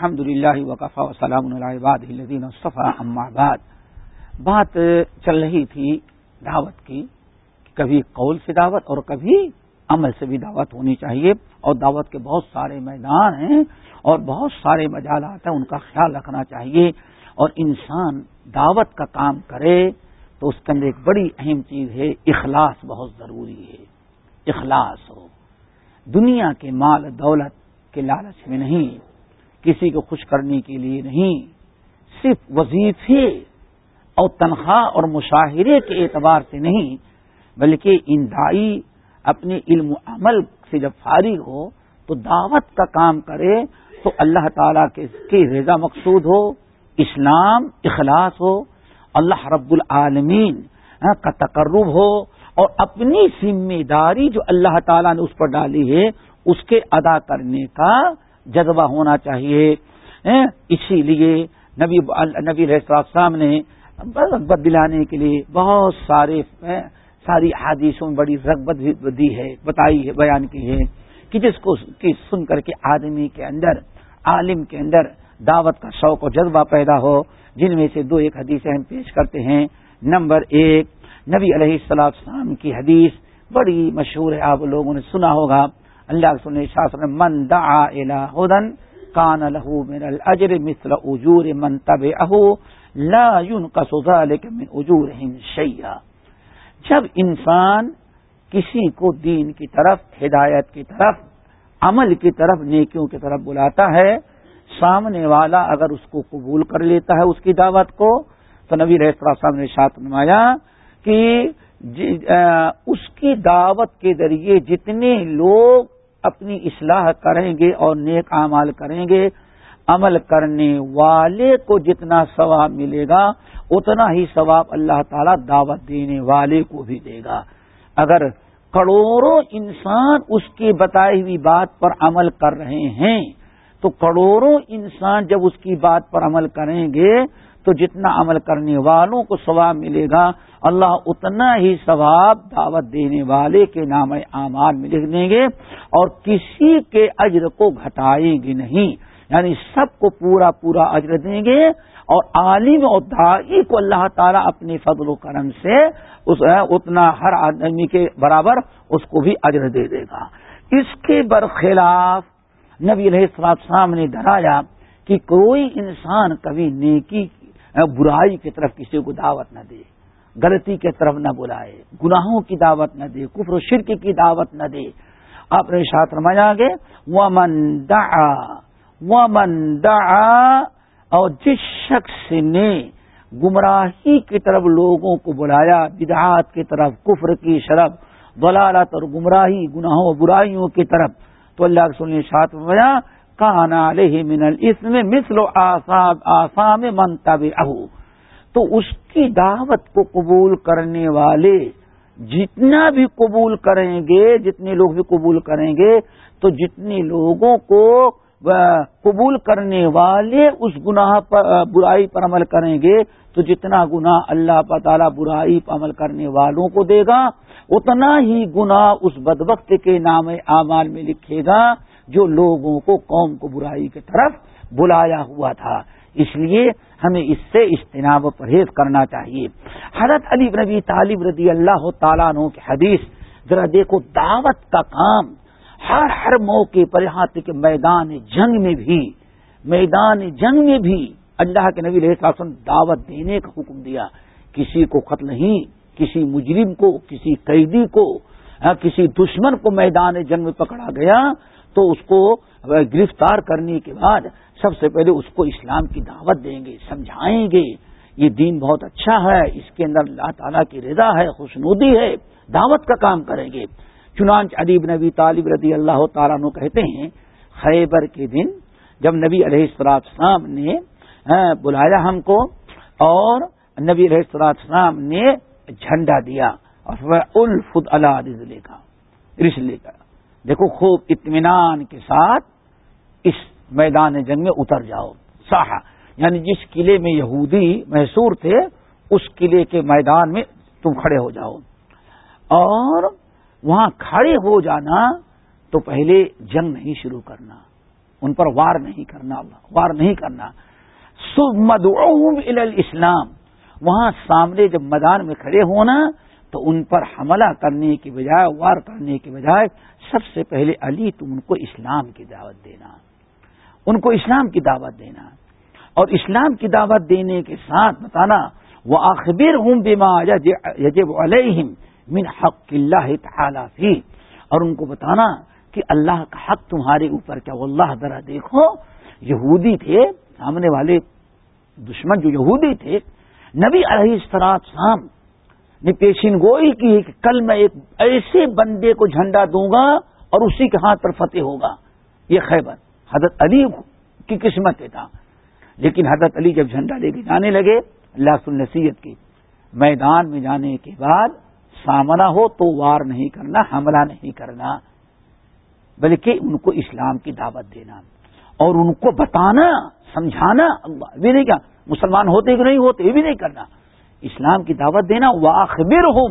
الحمد للہ وقفا وسلام الدین بعد۔ بات چل رہی تھی دعوت کی کبھی قول سے دعوت اور کبھی عمل سے بھی دعوت ہونی چاہیے۔ اور دعوت کے بہت سارے میدان ہیں اور بہت سارے مجالات ہیں، ان کا خیال رکھنا چاہیے۔ اور انسان دعوت کا کام کرے تو اس کے اندر ایک بڑی اہم چیز ہے، اخلاص بہت ضروری ہے۔ اخلاص ہو۔ دنیا کے مال دولت کے لالچ میں نہیں۔ کسی کو خوش کرنے کے لیے نہیں، صرف وظیفے اور تنخواہ اور مشاہرے کے اعتبار سے نہیں، بلکہ اندائی اپنے علم و عمل سے جب فارغ ہو تو دعوت کا کام کرے تو اللہ تعالی کے رضا مقصود ہو، اسلام اخلاص ہو، اللہ رب العالمین ہاں، کا تقرب ہو اور اپنی ذمہ داری جو اللہ تعالیٰ نے اس پر ڈالی ہے، اس کے ادا کرنے کا جذبہ ہونا چاہیے اسی لیے نبی نبی رحصام نے رغبت دلانے کے لیے بہت سارے ساری حادیثوں میں بڑی رغبت دی ہے، بتائی ہے، بیان کی ہے کہ جس کو سن کر کے آدمی کے اندر، عالم کے اندر دعوت کا شوق و جذبہ پیدا ہو، جن میں سے دو ایک حدیثیں ہم پیش کرتے ہیں۔ نمبر ایک، نبی علیہ السلام کی حدیث بڑی مشہور ہے، آپ لوگوں نے سنا ہوگا۔ اللہ سن شاسن من دعا الى ہدن کان لہو من الاجر مثل اجور من تب اہو لا ينقص ذلك من اجورهم شيئا جب انسان کسی کو دین کی طرف، ہدایت کی طرف، عمل کی طرف، نیکیوں کی طرف بلاتا ہے، سامنے والا اگر اس کو قبول کر لیتا ہے اس کی دعوت کو، تو نبی رحص صاحب نے شاط نمایا کہ جی، اس کی دعوت کے ذریعے جتنے لوگ اپنی اصلاح کریں گے اور نیک اعمال کریں گے، عمل کرنے والے کو جتنا ثواب ملے گا، اتنا ہی ثواب اللہ تعالی دعوت دینے والے کو بھی دے گا۔ اگر کروڑوں انسان اس کی بتائی ہوئی بات پر عمل کر رہے ہیں، تو کروڑوں انسان جب اس کی بات پر عمل کریں گے تو جتنا عمل کرنے والوں کو ثواب ملے گا، اللہ اتنا ہی ثواب دعوت دینے والے کے نام اعمال میں لکھ دیں گے اور کسی کے اجر کو گھٹائیں گے نہیں۔ یعنی سب کو پورا پورا اجر دیں گے اور عالم اور دائی کو اللہ تعالیٰ اپنے فضل و کرم سے اس اتنا ہر آدمی کے برابر اس کو بھی اجر دے دے گا۔ اس کے برخلاف نبی علیہ السلام نے ڈرایا کہ کوئی انسان کبھی نیکی برائی کی طرف کسی کو دعوت نہ دے، غلطی کی طرف نہ بلائے، گناہوں کی دعوت نہ دے، کفر و شرک کی دعوت نہ دے۔ آپ نے شاط رمایا گے وہ دعا، ومن دعا، اور جس شخص نے گمراہی کی طرف لوگوں کو بلایا، بدعات کی طرف، کفر کی شرف، ضلالت اور گمراہی، گناہوں و برائیوں کی طرف، تو اللہ کے سننے شاط رمایا کہانا علیہ من الاسم مثل آسام منتب اہو تو اس کی دعوت کو قبول کرنے والے جتنا بھی قبول کریں گے، جتنے لوگ بھی قبول کریں گے، تو جتنے لوگوں کو قبول کرنے والے اس گناہ پر برائی پر عمل کریں گے، تو جتنا گناہ اللہ تعالی برائی پر عمل کرنے والوں کو دے گا، اتنا ہی گناہ اس بدبخت کے نام اعمال میں لکھے گا۔ جو لوگوں کو قوم کو برائی کی طرف بلایا ہوا تھا۔ اس لیے ہمیں اس سے اجتناب و پرہیز کرنا چاہیے۔ حضرت علی نبی طالب رضی اللہ تعالیٰ عنہ کی حدیث، ذرا دیکھو دعوت کا کام۔ ہر ہر موقع پر یہاں تک میدان جنگ میں بھی، میدان جنگ میں بھی اللہ کے نبی صاحب دعوت دینے کا حکم دیا۔ کسی کو قتل نہیں، کسی مجرم کو، کسی قیدی کو ہاں، کسی دشمن کو میدان جنگ میں پکڑا گیا۔ تو اس کو گرفتار کرنے کے بعد سب سے پہلے اس کو اسلام کی دعوت دیں گے، سمجھائیں گے۔ یہ دین بہت اچھا ہے، اس کے اندر اللہ تعالیٰ کی رضا ہے، خوشنودی ہے، دعوت کا کام کریں گے۔ چنانچہ ادیب نبی طالب رضی اللہ تعالیٰ نے کہتے ہیں، خیبر کے دن جب نبی علیہ السلام نے بلایا ہم کو اور نبی علیہ السلام نے جھنڈا دیا۔ اور الفد اللہ رسلے کا دیکھو خوب اطمینان کے ساتھ اس میدان جنگ میں اتر جاؤ۔ ساہا یعنی جس قلعے میں یہودی محسور تھے، اس قلعے کے میدان میں تم کھڑے ہو جاؤ۔ اور وہاں کھڑے ہو جانا تو پہلے جنگ نہیں شروع کرنا، ان پر وار نہیں کرنا، وار نہیں کرنا۔ سب مدعوم اسلام وہاں سامنے جب میدان میں کھڑے ہونا تو ان پر حملہ کرنے کی بجائے، وار کرنے کی بجائے سب سے پہلے علی، تم ان کو اسلام کی دعوت دینا۔ ان کو اسلام کی دعوت دینا۔ اور اسلام کی دعوت دینے کے ساتھ بتانا وہ آخبر ہوں بیما یجب علیہم من حق اللہ تعالی فی اور ان کو بتانا کہ اللہ کا حق تمہارے اوپر کیا اللہ ذرا دیکھو، یہودی تھے، سامنے والے دشمن جو یہودی تھے، نبی علیہ استرات شام نے پیشین گوئی کی کہ کل میں ایک ایسے بندے کو جھنڈا دوں گا اور اسی کے ہاتھ پر فتح ہوگا۔ یہ خیبر۔ حضرت علی کی قسمت تھا لیکن حضرت علی جب جھنڈا لے کے جانے لگے اللہ النسیت کی، میدان میں جانے کے بعد سامنا ہو تو وار نہیں کرنا، حملہ نہیں کرنا، بلکہ ان کو اسلام کی دعوت دینا اور ان کو بتانا، سمجھانا۔ بھی نہیں کیا مسلمان ہوتے کہ نہیں ہوتے، یہ بھی نہیں کرنا۔ اسلام کی دعوت دینا واخبر ہوں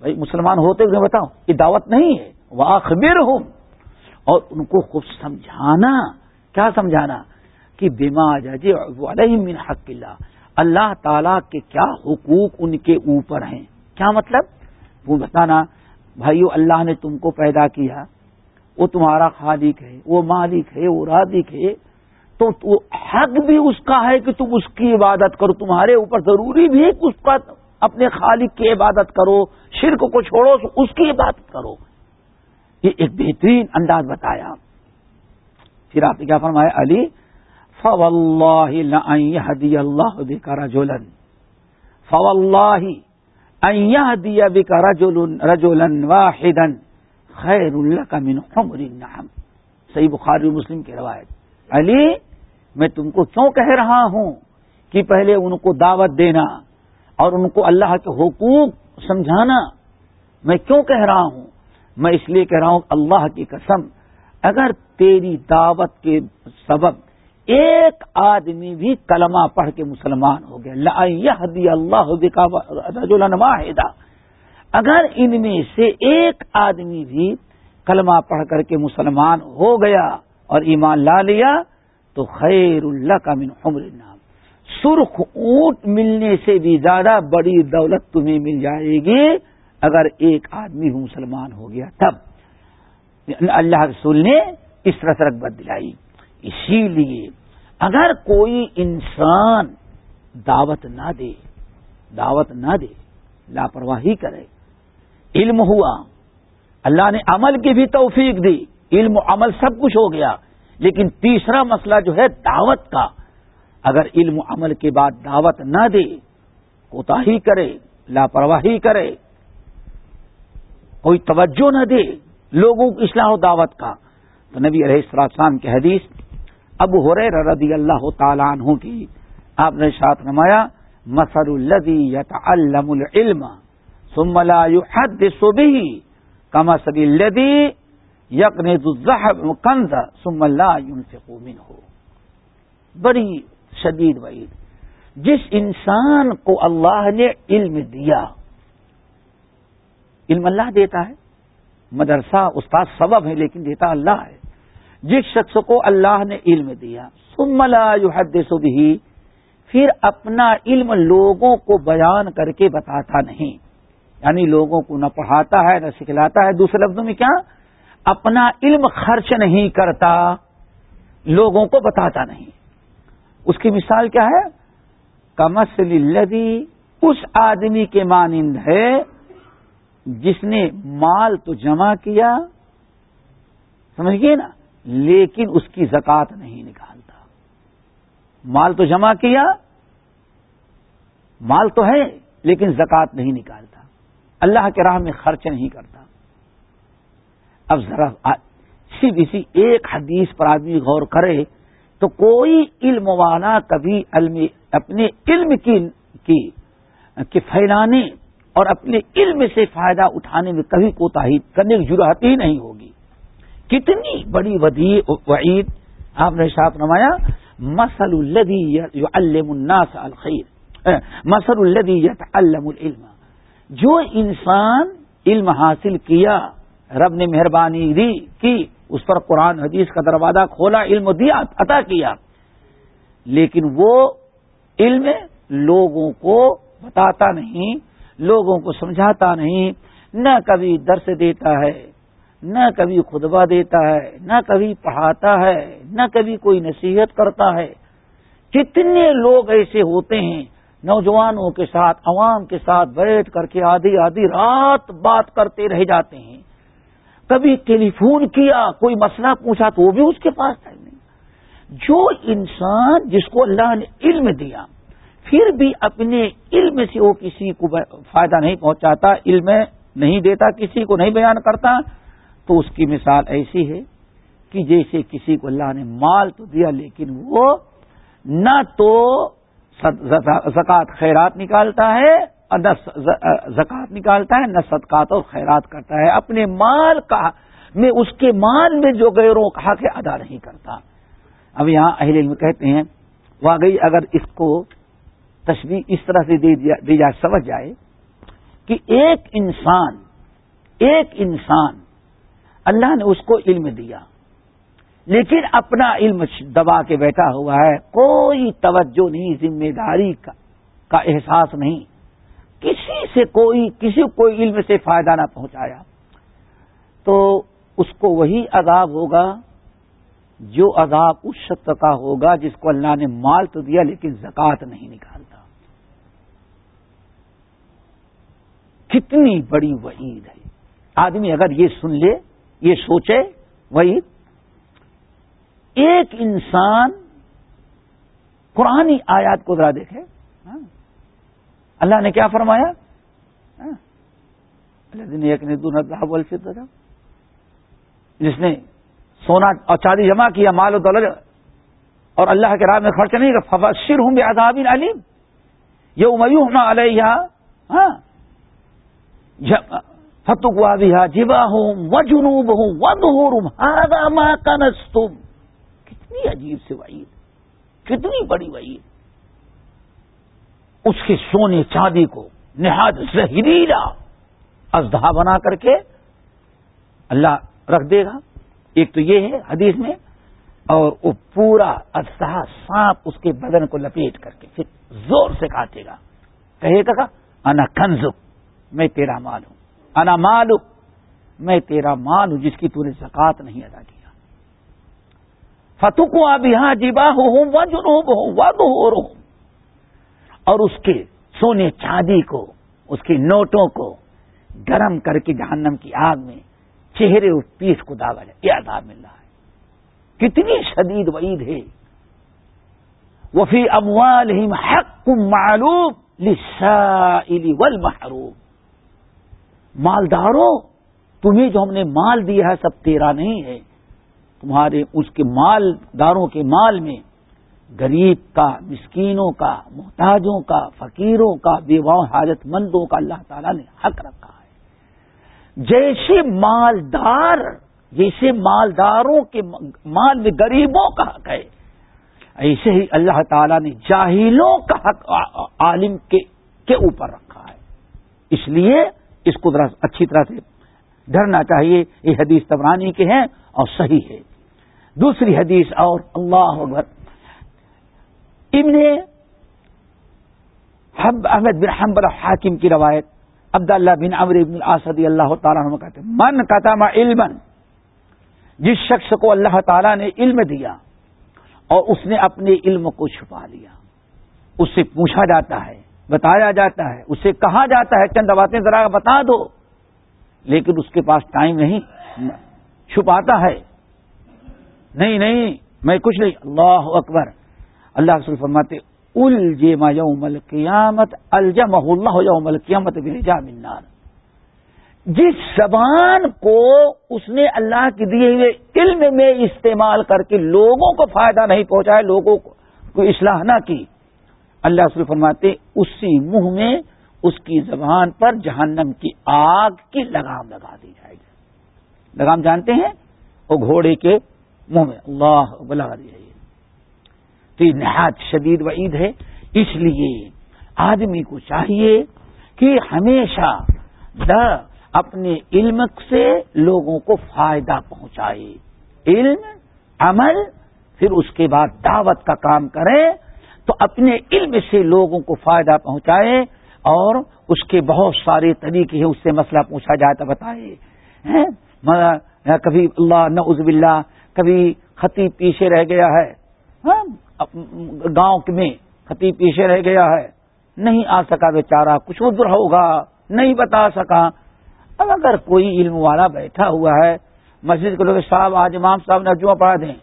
بھائی، مسلمان ہوتے کہ نہیں بتاؤ یہ دعوت نہیں ہے۔ واخبر ہوں اور ان کو خوب سمجھانا۔ کیا سمجھانا؟ کہ بیما جی علیہ من حق اللہ اللہ تعالی کے کیا حقوق ان کے اوپر ہیں؟ کیا مطلب؟ وہ بتانا، بھائیو، اللہ نے تم کو پیدا کیا۔ وہ تمہارا خالق ہے، وہ مالک ہے، وہ رادق ہے۔ تو حق بھی اس کا ہے کہ تم اس کی عبادت کرو، تمہارے اوپر ضروری بھی ہے کہ اس کا اپنے خالق کی عبادت کرو، شرک کو چھوڑو، اس کی عبادت کرو۔ یہ ایک بہترین انداز بتایا۔ پھر آپ نے کیا فرمایا؟ علی فو اللہ اللہ بکا رجولن فو اللہ دیا بکا رجولن واحدن خیر اللہ کا من عمر النعم۔ صحیح بخاری مسلم کی روایت۔ علی میں تم کو کیوں کہہ رہا ہوں کہ پہلے ان کو دعوت دینا اور ان کو اللہ کے حقوق سمجھانا؟ میں کیوں کہہ رہا ہوں؟ میں اس لیے کہہ رہا ہوں اللہ کی قسم، اگر تیری دعوت کے سبب ایک آدمی بھی کلمہ پڑھ کے مسلمان ہو گیا اللہ واحدہ اگر ان میں سے ایک آدمی بھی کلمہ پڑھ کر کے مسلمان ہو گیا اور ایمان لا لیا تو خیر اللہ کا من عمر نام سرخ اونٹ ملنے سے بھی زیادہ بڑی دولت تمہیں مل جائے گی اگر ایک آدمی مسلمان ہو گیا تب۔ اللہ رسول نے اس طرح رغبت دلائی۔ اسی لیے اگر کوئی انسان دعوت نہ دے، دعوت نہ دے، لاپرواہی کرے، علم ہوا، اللہ نے عمل کی بھی توفیق دی، علم و عمل سب کچھ ہو گیا لیکن تیسرا مسئلہ جو ہے دعوت کا۔ اگر علم و عمل کے بعد دعوت نہ دے کوتا ہی کرے، لاپرواہی کرے، کوئی توجہ نہ دے لوگوں کی اصلاح و دعوت کا۔ تو نبی علیہ السلام کی حدیث اب ہو رہے رضی اللہ تعالیٰ عنہ کی آپ نے ساتھ نمایا مسر الدی یت العلم ثم لا يحدث به كما الذي يقنز الذهب كنز ثم لا ينفق منه. بڑی شدید وعید. جس انسان کو اللہ نے علم دیا، علم اللہ دیتا ہے، مدرسہ، استاد سبب ہے لیکن دیتا اللہ ہے. جس شخص کو اللہ نے علم دیا، ثم لا يحدث به، پھر اپنا علم لوگوں کو بیان کر کے بتاتا نہیں. یعنی لوگوں کو نہ پڑھاتا ہے، نہ سکھلاتا ہے. دوسرے لفظوں میں کیا؟ اپنا علم خرچ نہیں کرتا، لوگوں کو بتاتا نہیں۔ اس کی مثال کیا ہے؟ کمسل لدی اس آدمی کے مانند ہے، جس نے مال تو جمع کیا سمجھ گئے نا، لیکن اس کی زکات نہیں نکالتا۔ مال تو جمع کیا، مال تو ہے، لیکن زکات نہیں نکالتا۔ اللہ کے راہ میں خرچ نہیں کرتا۔ اب ذرا صرف اسی ایک حدیث پر آدمی غور کرے تو کوئی علم والا کبھی علم اپنے علم کی کی پھیلانے اور اپنے علم سے فائدہ اٹھانے میں کبھی کوتا کرنے کی ضرورت ہی نہیں ہوگی۔ کتنی بڑی ودی وعید آپ نے ساتھ نمایا مسل الدی الناس الخیر مسل الدی یت الم العلم۔ جو انسان علم حاصل کیا رب نے مہربانی دی کی اس پر قرآن حدیث کا دروازہ کھولا، علم دیا عطا کیا۔ لیکن وہ علم لوگوں کو بتاتا نہیں، لوگوں کو سمجھاتا نہیں۔ نہ کبھی درس دیتا ہے، نہ کبھی خطبہ دیتا ہے، نہ کبھی پڑھاتا ہے، نہ کبھی کوئی نصیحت کرتا ہے۔ کتنے لوگ ایسے ہوتے ہیں، نوجوانوں کے ساتھ، عوام کے ساتھ بیٹھ کر کے آدھی آدھی رات بات کرتے رہ جاتے ہیں۔ کبھی ٹیلی فون کیا، کوئی مسئلہ پوچھا تو وہ بھی اس کے پاس ٹائم نہیں۔ جو انسان جس کو اللہ نے علم دیا، پھر بھی اپنے علم سے وہ کسی کو فائدہ نہیں پہنچاتا، علم نہیں دیتا، کسی کو نہیں بیان کرتا۔ تو اس کی مثال ایسی ہے کہ جیسے کسی کو اللہ نے مال تو دیا، لیکن وہ نہ تو زکوٰۃ خیرات نکالتا ہے نہ زکوٰۃ نکالتا ہے، نہ صدقات اور خیرات کرتا ہے۔ اپنے مال کا میں اس کے مال میں جو غیروں کہا کہ ادا نہیں کرتا۔ اب یہاں اہل علم کہتے ہیں، واقعی اگر اس کو تشریح اس طرح سے دی جائے سمجھ جائے کہ ایک انسان ایک انسان اللہ نے اس کو علم دیا، لیکن اپنا علم دبا کے بیٹھا ہوا ہے، کوئی توجہ نہیں، ذمہ داری کا احساس نہیں۔ کسی سے کوئی کسی کوئی علم سے فائدہ نہ پہنچایا۔ تو اس کو وہی عذاب ہوگا جو عذاب اس شخص کا ہوگا جس کو اللہ نے مال تو دیا لیکن زکات نہیں نکالتا۔ کتنی بڑی وعید ہے۔ آدمی اگر یہ سن لے، یہ سوچے وہی ایک انسان قرآن آیات کو ذرا دیکھے ہاں۔ اللہ نے کیا فرمایا؟ ہاں۔ اللہ جس نے سونا اور چاندی جمع کیا مال و دولت، اور اللہ کے راہ میں خرچ نہیں فبشر ہوں گے عذابین علیم۔ یہ امیوں ہونا علیہ ہاں۔ فتوا بھی جبا ہوں و جنوب ہوں و دور تم کتنی عجیب سے وعید۔ کتنی بڑی وعید۔ اس کے سونے چاندی کو نہاد زہریلا ازدہ بنا کر کے اللہ رکھ دے گا۔ ایک تو یہ ہے حدیث میں، اور وہ پورا ازدہ سانپ اس کے بدن کو لپیٹ کر کے پھر زور سے کاٹے گا۔ کہے گا انا کنزک، میں تیرا مال ہوں۔ انا مالک، میں تیرا مال ہوں، جس کی تو نے زکات نہیں ادا کیا۔ فتح ابھی ہاں جیبا ہوں وہ جنوب ہوں اور اس کے سونے چاندی کو، اس کے نوٹوں کو گرم کر کے جہنم کی آگ میں چہرے اور پیس کو داغا جائے۔ یہ آداب مل رہا ہے کتنی شدید وعید ہے۔ وفی اموال حق معلوم لسائل والمحروم۔ مالداروں، تمہیں جو ہم نے مال دیا ہے، سب تیرا نہیں ہے۔ تمہارے اس کے مالداروں کے مال میں غریب کا، مسکینوں کا، محتاجوں کا، فقیروں کا، بیواؤں حاجت مندوں کا اللہ تعالیٰ نے حق رکھا ہے۔ جیسے مالدار، جیسے مالداروں کے مال میں غریبوں کا حق ہے، ایسے ہی اللہ تعالیٰ نے جاہلوں کا حق عالم کے اوپر رکھا ہے۔ اس لیے اس کو اچھی طرح سے ڈرنا چاہیے۔ یہ حدیث تبرانی کے ہیں اور صحیح ہے۔ دوسری حدیث اور اللہ اکبر۔ ابن احمد بن حنبل حاکم کی روایت، عبداللہ بن امر ابن الاسدی اللہ تعالیٰ عنہ کہتے من قطام علم جس شخص کو اللہ تعالیٰ نے علم دیا اور اس نے اپنے علم کو چھپا لیا اس سے پوچھا جاتا ہے، بتایا جاتا ہے، اسے کہا جاتا ہے، چند باتیں ذرا بتا دو، لیکن اس کے پاس ٹائم نہیں، چھپاتا ہے۔ نہیں نہیں، میں کچھ نہیں، اللہ اکبر۔ اللہ رسول فرماتے الجم یوم القیامت الجم اللہ یوم القیامت بلجا منار جس زبان کو اس نے اللہ کے دیے ہوئے علم میں استعمال کر کے لوگوں کو فائدہ نہیں پہنچایا، لوگوں کو اصلاح نہ کی، اللہ رسول فرماتے اسی منہ میں اس کی زبان پر جہنم کی آگ کی لگام لگا دی جائے گی۔ لگام جانتے ہیں؟ وہ گھوڑے کے منہ میں۔ اللہ لگا دی جائے گی۔ یہ نہایت شدید وعید ہے۔ اس لیے آدمی کو چاہیے کہ ہمیشہ د اپنے علم سے لوگوں کو فائدہ پہنچائے۔ علم، عمل، پھر اس کے بعد دعوت کا کام کریں تو اپنے علم سے لوگوں کو فائدہ پہنچائے اور اس کے بہت سارے طریقے ہیں، اس سے مسئلہ پوچھا جائے تو بتائے کبھی اللہ نعوذ باللہ، کبھی خطیب پیچھے رہ گیا ہے۔ ہاں؟ گاؤں میں خطیب پیچھے رہ گیا ہے، نہیں آ سکا بیچارہ، کچھ ادھر ہوگا، نہیں بتا سکا۔ اب اگر کوئی علم والا بیٹھا ہوا ہے، مسجد کے لوگ صاحب، آج امام صاحب نے جمعہ پڑھا دیں۔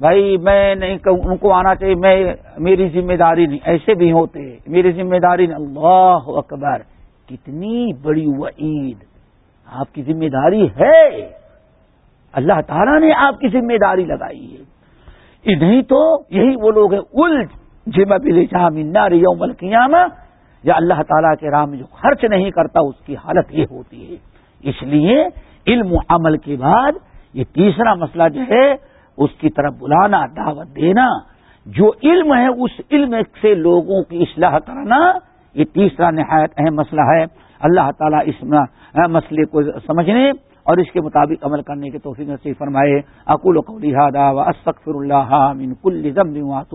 بھائی، میں نہیں ان کو آنا چاہیے، میں میری ذمہ داری نہیں، ایسے بھی ہوتے، میری ذمہ داری نہیں۔ اللہ اکبر، کتنی بڑی وعید۔ آپ کی ذمہ داری ہے۔ اللہ تعالیٰ نے آپ کی ذمہ داری لگائی ہے۔ نہیں تو یہی وہ لوگ ہیں الٹ جم ابل جامار یوم القیام یا اللہ تعالیٰ کے راہ میں جو خرچ نہیں کرتا، اس کی حالت یہ ہوتی ہے۔ اس لیے علم و عمل کے بعد یہ تیسرا مسئلہ جو ہے، اس کی طرف بلانا، دعوت دینا۔ جو علم ہے، اس علم سے لوگوں کی اصلاح کرنا، یہ تیسرا نہایت اہم مسئلہ ہے۔ اللہ تعالیٰ اس مسئلے کو سمجھنے۔ اور اس کے مطابق عمل کرنے کے توفیق نصیب فرمائے۔ اکول و قولی و اسفر اللہ من کل ضم